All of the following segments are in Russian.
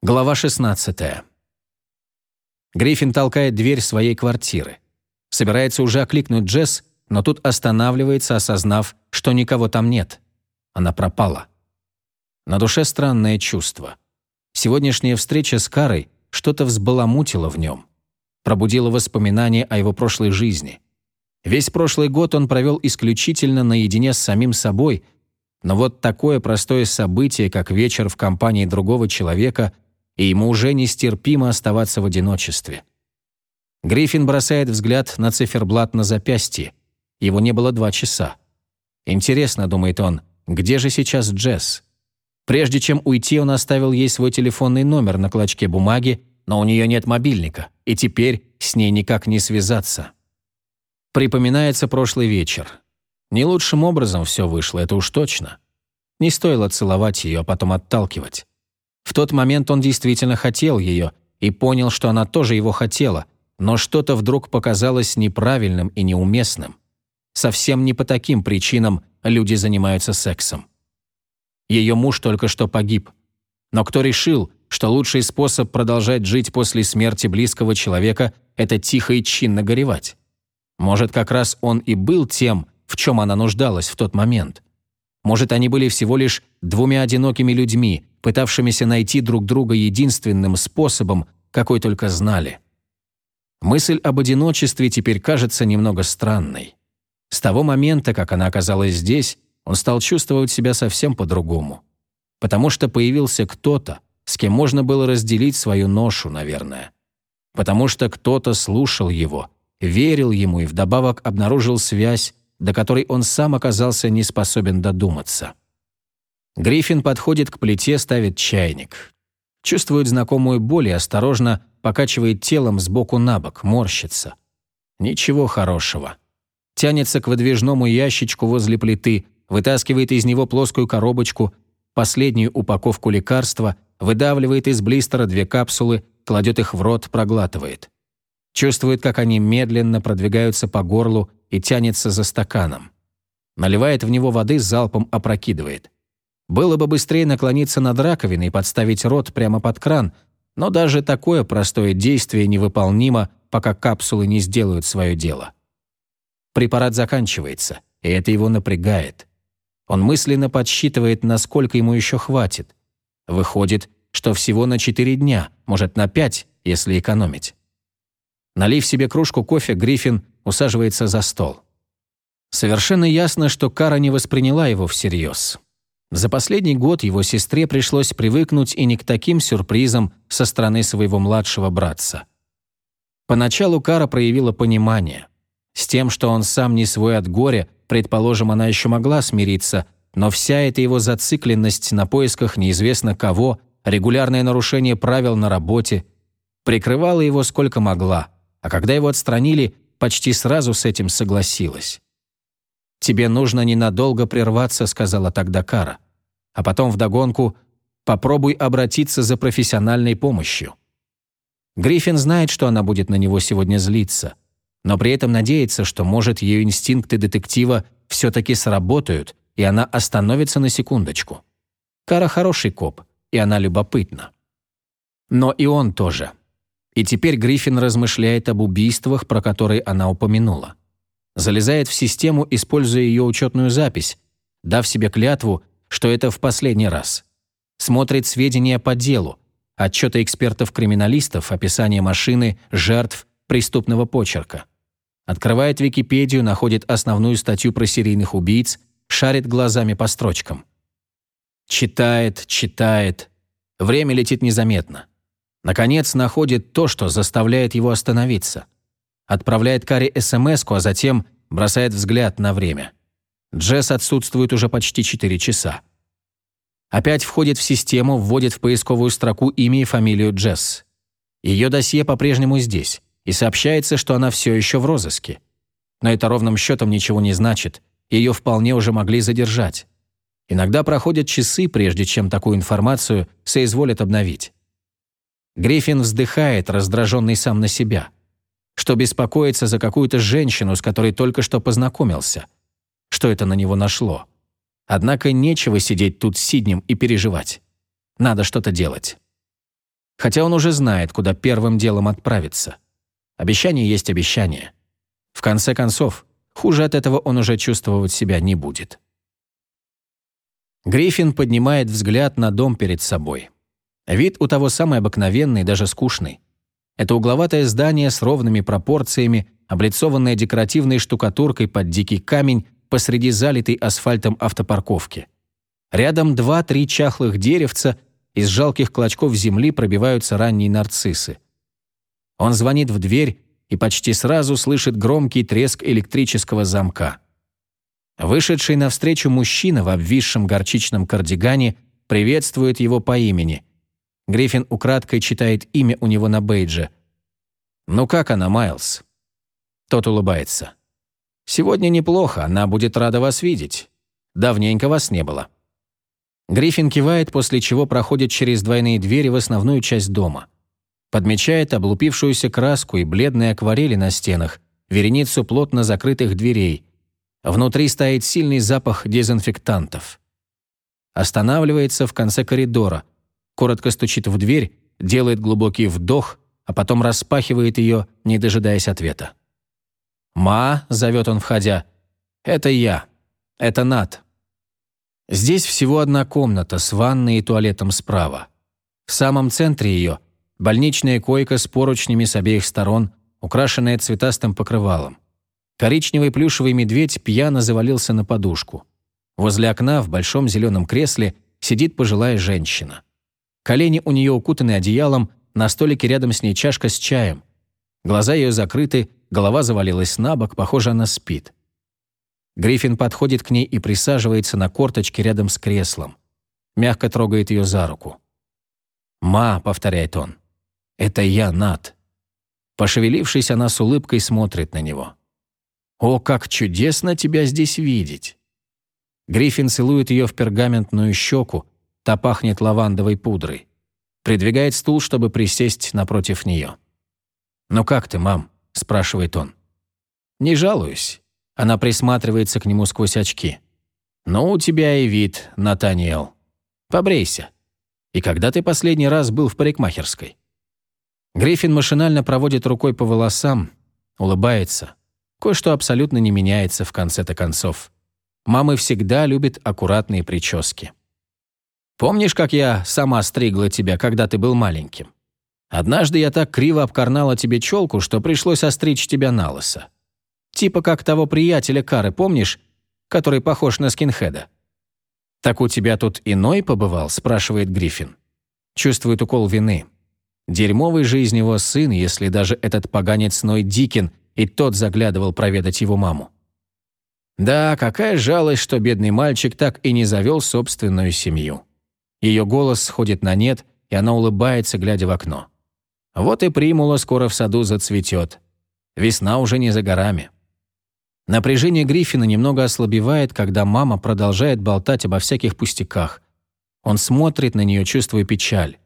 Глава 16. Гриффин толкает дверь своей квартиры. Собирается уже окликнуть Джесс, но тут останавливается, осознав, что никого там нет. Она пропала. На душе странное чувство. Сегодняшняя встреча с Карой что-то взбаламутила в нем. Пробудила воспоминания о его прошлой жизни. Весь прошлый год он провел исключительно наедине с самим собой, но вот такое простое событие, как вечер в компании другого человека – и ему уже нестерпимо оставаться в одиночестве. Гриффин бросает взгляд на циферблат на запястье. Его не было два часа. Интересно, думает он, где же сейчас Джесс? Прежде чем уйти, он оставил ей свой телефонный номер на клочке бумаги, но у нее нет мобильника, и теперь с ней никак не связаться. Припоминается прошлый вечер. Не лучшим образом все вышло, это уж точно. Не стоило целовать ее, а потом отталкивать. В тот момент он действительно хотел ее и понял, что она тоже его хотела, но что-то вдруг показалось неправильным и неуместным. Совсем не по таким причинам люди занимаются сексом. Ее муж только что погиб. Но кто решил, что лучший способ продолжать жить после смерти близкого человека – это тихо и чинно горевать? Может, как раз он и был тем, в чем она нуждалась в тот момент. Может, они были всего лишь двумя одинокими людьми, пытавшимися найти друг друга единственным способом, какой только знали. Мысль об одиночестве теперь кажется немного странной. С того момента, как она оказалась здесь, он стал чувствовать себя совсем по-другому. Потому что появился кто-то, с кем можно было разделить свою ношу, наверное. Потому что кто-то слушал его, верил ему и вдобавок обнаружил связь, до которой он сам оказался не способен додуматься. Гриффин подходит к плите, ставит чайник. Чувствует знакомую боль и осторожно покачивает телом сбоку на бок, морщится. Ничего хорошего. Тянется к выдвижному ящичку возле плиты, вытаскивает из него плоскую коробочку, последнюю упаковку лекарства, выдавливает из блистера две капсулы, кладет их в рот, проглатывает. Чувствует, как они медленно продвигаются по горлу и тянется за стаканом. Наливает в него воды, залпом опрокидывает. Было бы быстрее наклониться над раковиной и подставить рот прямо под кран, но даже такое простое действие невыполнимо, пока капсулы не сделают свое дело. Препарат заканчивается, и это его напрягает. Он мысленно подсчитывает, насколько ему еще хватит. Выходит, что всего на 4 дня, может, на 5, если экономить. Налив себе кружку кофе, Гриффин усаживается за стол. Совершенно ясно, что Кара не восприняла его всерьез. За последний год его сестре пришлось привыкнуть и не к таким сюрпризам со стороны своего младшего братца. Поначалу Кара проявила понимание. С тем, что он сам не свой от горя, предположим, она еще могла смириться, но вся эта его зацикленность на поисках неизвестно кого, регулярное нарушение правил на работе, прикрывала его сколько могла, а когда его отстранили, почти сразу с этим согласилась. «Тебе нужно ненадолго прерваться», — сказала тогда Кара. А потом вдогонку «попробуй обратиться за профессиональной помощью». Гриффин знает, что она будет на него сегодня злиться, но при этом надеется, что, может, ее инстинкты детектива все-таки сработают, и она остановится на секундочку. Кара хороший коп, и она любопытна. Но и он тоже. И теперь Гриффин размышляет об убийствах, про которые она упомянула залезает в систему, используя ее учетную запись, дав себе клятву, что это в последний раз. Смотрит сведения по делу, отчеты экспертов-криминалистов, описание машины, жертв, преступного почерка. Открывает Википедию, находит основную статью про серийных убийц, шарит глазами по строчкам. Читает, читает. Время летит незаметно. Наконец находит то, что заставляет его остановиться – Отправляет Кари смс а затем бросает взгляд на время. Джесс отсутствует уже почти 4 часа. Опять входит в систему, вводит в поисковую строку имя и фамилию Джесс. Ее досье по-прежнему здесь, и сообщается, что она все еще в розыске. Но это ровным счетом ничего не значит, ее вполне уже могли задержать. Иногда проходят часы, прежде чем такую информацию соизволят обновить. Гриффин вздыхает, раздраженный сам на себя – что беспокоится за какую-то женщину, с которой только что познакомился. Что это на него нашло? Однако нечего сидеть тут сиднем и переживать. Надо что-то делать. хотя он уже знает, куда первым делом отправиться. Обещание есть обещание. В конце концов, хуже от этого он уже чувствовать себя не будет. Гриффин поднимает взгляд на дом перед собой. Вид у того самый обыкновенный, даже скучный. Это угловатое здание с ровными пропорциями, облицованное декоративной штукатуркой под дикий камень посреди залитой асфальтом автопарковки. Рядом два-три чахлых деревца, из жалких клочков земли пробиваются ранние нарциссы. Он звонит в дверь и почти сразу слышит громкий треск электрического замка. Вышедший навстречу мужчина в обвисшем горчичном кардигане приветствует его по имени. Гриффин украдкой читает имя у него на бейдже. «Ну как она, Майлз?» Тот улыбается. «Сегодня неплохо, она будет рада вас видеть. Давненько вас не было». Гриффин кивает, после чего проходит через двойные двери в основную часть дома. Подмечает облупившуюся краску и бледные акварели на стенах, вереницу плотно закрытых дверей. Внутри стоит сильный запах дезинфектантов. Останавливается в конце коридора, коротко стучит в дверь, делает глубокий вдох, а потом распахивает ее, не дожидаясь ответа. «Ма», — зовет он, входя, — «это я. Это Нат». Здесь всего одна комната с ванной и туалетом справа. В самом центре ее – больничная койка с поручнями с обеих сторон, украшенная цветастым покрывалом. Коричневый плюшевый медведь пьяно завалился на подушку. Возле окна в большом зеленом кресле сидит пожилая женщина. Колени у нее укутаны одеялом, на столике рядом с ней чашка с чаем. Глаза ее закрыты, голова завалилась на бок, похоже, она спит. Гриффин подходит к ней и присаживается на корточке рядом с креслом. Мягко трогает ее за руку. «Ма», — повторяет он, — «это я, Нат». Пошевелившись, она с улыбкой смотрит на него. «О, как чудесно тебя здесь видеть!» Гриффин целует ее в пергаментную щеку, та пахнет лавандовой пудрой. Придвигает стул, чтобы присесть напротив нее. «Ну как ты, мам?» – спрашивает он. «Не жалуюсь. Она присматривается к нему сквозь очки. «Ну, у тебя и вид, Натаниэл. Побрейся. И когда ты последний раз был в парикмахерской?» Гриффин машинально проводит рукой по волосам, улыбается. Кое-что абсолютно не меняется в конце-то концов. Мамы всегда любят аккуратные прически. «Помнишь, как я сама стригла тебя, когда ты был маленьким? Однажды я так криво обкорнала тебе челку, что пришлось остричь тебя на лысо. Типа как того приятеля Кары, помнишь, который похож на скинхеда?» «Так у тебя тут иной побывал?» – спрашивает Гриффин. Чувствует укол вины. Дерьмовый же из него сын, если даже этот поганец Ной Дикин и тот заглядывал проведать его маму. Да, какая жалость, что бедный мальчик так и не завел собственную семью. Ее голос сходит на нет, и она улыбается, глядя в окно. Вот и примула скоро в саду зацветет. Весна уже не за горами. Напряжение Гриффина немного ослабевает, когда мама продолжает болтать обо всяких пустяках. Он смотрит на нее, чувствуя печаль.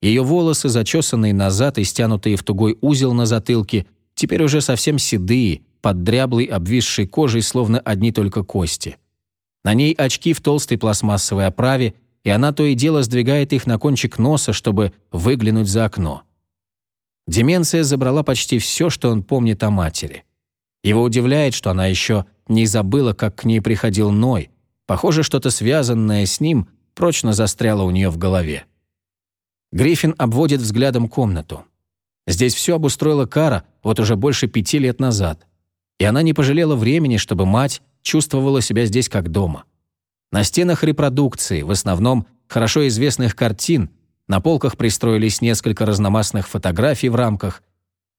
Ее волосы, зачесанные назад и стянутые в тугой узел на затылке, теперь уже совсем седые, под дряблой обвисшей кожей, словно одни только кости. На ней очки в толстой пластмассовой оправе, и она то и дело сдвигает их на кончик носа, чтобы выглянуть за окно. Деменция забрала почти все, что он помнит о матери. Его удивляет, что она еще не забыла, как к ней приходил Ной. Похоже, что-то связанное с ним прочно застряло у нее в голове. Гриффин обводит взглядом комнату. Здесь все обустроила Кара вот уже больше пяти лет назад. И она не пожалела времени, чтобы мать чувствовала себя здесь как дома. На стенах репродукции, в основном хорошо известных картин, на полках пристроились несколько разномастных фотографий в рамках –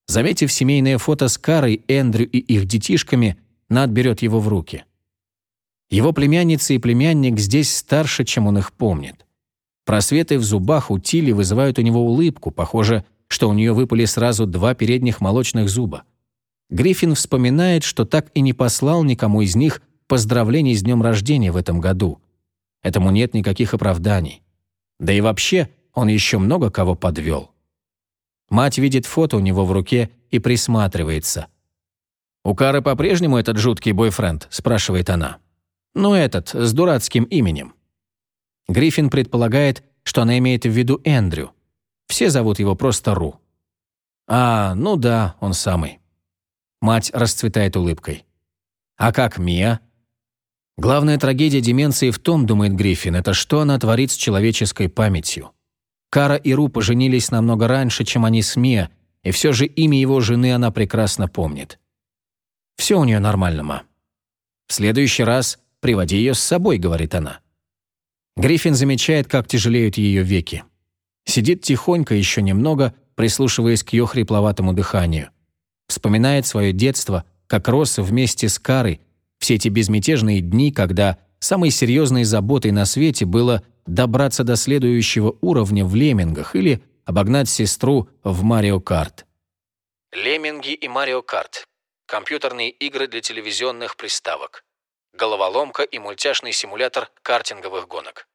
Заметив семейное фото с Карой, Эндрю и их детишками, Над берет его в руки. Его племянница и племянник здесь старше, чем он их помнит. Просветы в зубах у Тили вызывают у него улыбку, похоже, что у нее выпали сразу два передних молочных зуба. Гриффин вспоминает, что так и не послал никому из них поздравлений с днем рождения в этом году. Этому нет никаких оправданий. Да и вообще, он еще много кого подвел. Мать видит фото у него в руке и присматривается. «У Кары по-прежнему этот жуткий бойфренд?» – спрашивает она. «Ну этот, с дурацким именем». Гриффин предполагает, что она имеет в виду Эндрю. Все зовут его просто Ру. А, ну да, он самый. Мать расцветает улыбкой. А как Мия? Главная трагедия деменции в том, думает Гриффин, это что она творит с человеческой памятью. Кара и Ру поженились намного раньше, чем они с Мия, и все же имя его жены она прекрасно помнит. Все у нее нормально, ма. В следующий раз приводи ее с собой, говорит она. Гриффин замечает, как тяжелеют ее веки. Сидит тихонько еще немного, прислушиваясь к ее хрипловатому дыханию. Вспоминает свое детство, как рос вместе с Карой, все эти безмятежные дни, когда самой серьезной заботой на свете было добраться до следующего уровня в леммингах или обогнать сестру в Марио Карт. Лемминги и Марио Карт – компьютерные игры для телевизионных приставок. Головоломка и мультяшный симулятор картинговых гонок.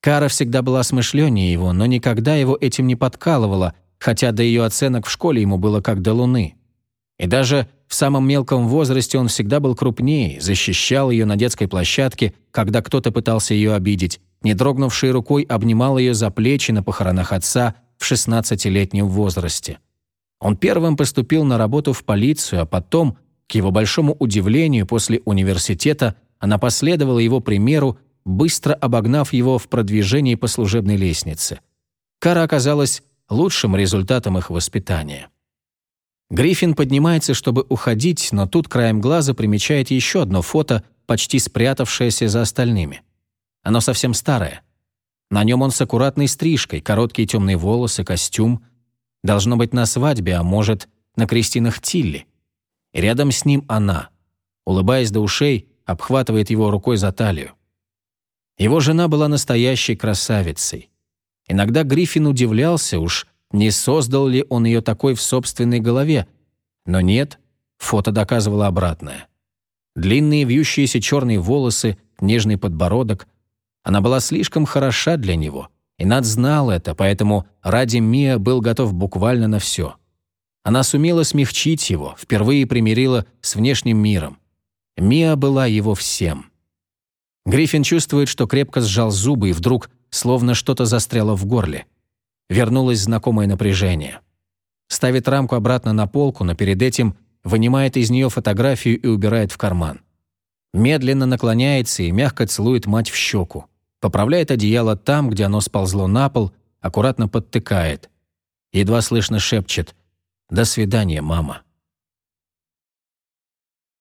Кара всегда была смышленнее его, но никогда его этим не подкалывала, хотя до ее оценок в школе ему было как до луны. И даже в самом мелком возрасте он всегда был крупнее, защищал ее на детской площадке, когда кто-то пытался ее обидеть, не дрогнувшей рукой обнимал ее за плечи на похоронах отца в 16-летнем возрасте. Он первым поступил на работу в полицию, а потом, к его большому удивлению, после университета она последовала его примеру, быстро обогнав его в продвижении по служебной лестнице. Кара оказалась лучшим результатом их воспитания. Гриффин поднимается, чтобы уходить, но тут краем глаза примечает еще одно фото, почти спрятавшееся за остальными. Оно совсем старое. На нем он с аккуратной стрижкой, короткие темные волосы, костюм. Должно быть на свадьбе, а может, на крестинах Тилли. И рядом с ним она, улыбаясь до ушей, обхватывает его рукой за талию. Его жена была настоящей красавицей. Иногда Гриффин удивлялся уж, не создал ли он ее такой в собственной голове. Но нет, фото доказывало обратное. Длинные вьющиеся черные волосы, нежный подбородок. Она была слишком хороша для него. И Над знал это, поэтому ради Мия был готов буквально на все. Она сумела смягчить его, впервые примирила с внешним миром. Мия была его всем. Гриффин чувствует, что крепко сжал зубы и вдруг словно что-то застряло в горле. Вернулось знакомое напряжение. Ставит рамку обратно на полку, но перед этим вынимает из нее фотографию и убирает в карман. Медленно наклоняется и мягко целует мать в щеку. Поправляет одеяло там, где оно сползло на пол, аккуратно подтыкает. Едва слышно шепчет «До свидания, мама».